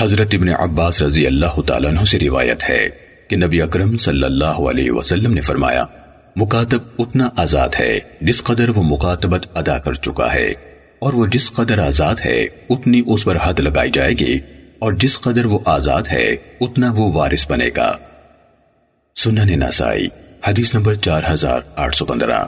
حضرت ابن عباس رضی اللہ تعالیٰ عنہ سے روایت ہے کہ نبی اکرم صلی اللہ علیہ وسلم نے فرمایا، مکاتب اتنا آزاد ہے، جس قدر وہ مکاتبت ادا کر چکا ہے، اور وہ جس قدر آزاد ہے، اتنی اس پر حد لگائی جائے گی، اور جس قدر وہ آزاد ہے، اتنا وہ وارث بنے گا۔ سنن نسائی، حدیث نمبر چار ہزار آٹھ سو پندرہ۔